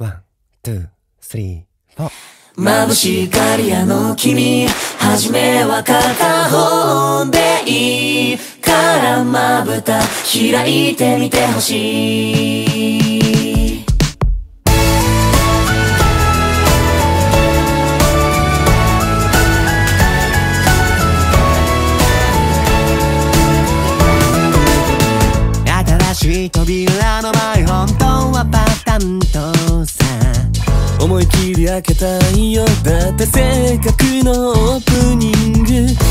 ワン、ツー、スリー、フォー。眩しがり屋の君初めは片方でいいからまぶた開いてみてほしい新しい扉の前開けたいよ。だってせっかくのオープニング。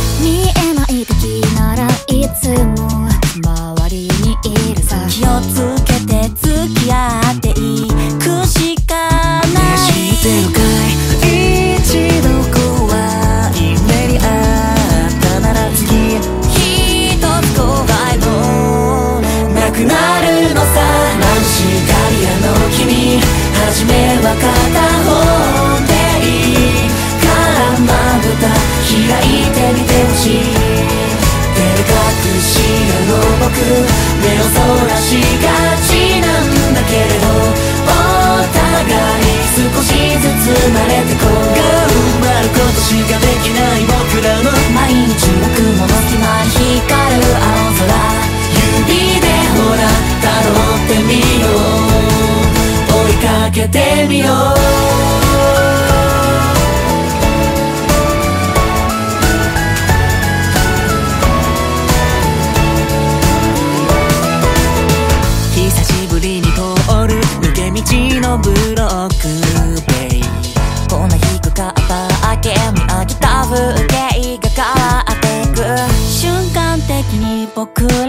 らしがちなんだけれどお互い少しずつ慣れてこう。頑張ることしかできない僕らの毎日雲の隙間に光る青空。指でほら辿ってみよう。追いかけてみよう。る抜け道のブロックベイこんな低かった明けに飽きた風景が変わってく。瞬間的に僕ら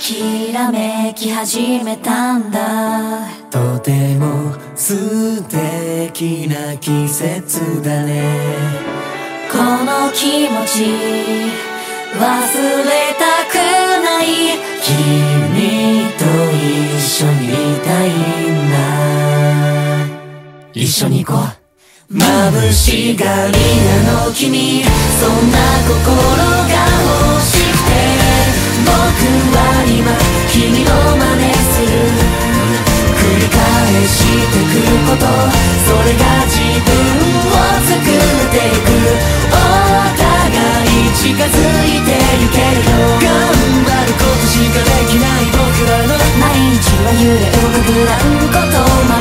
きらめき始めたんだ。とても素敵な季節だね。この気持ち忘れたくない。君と一緒にいたいんだ。一緒に行こう。眩しがり屋の君。そんな心が欲しくて。僕はブランこと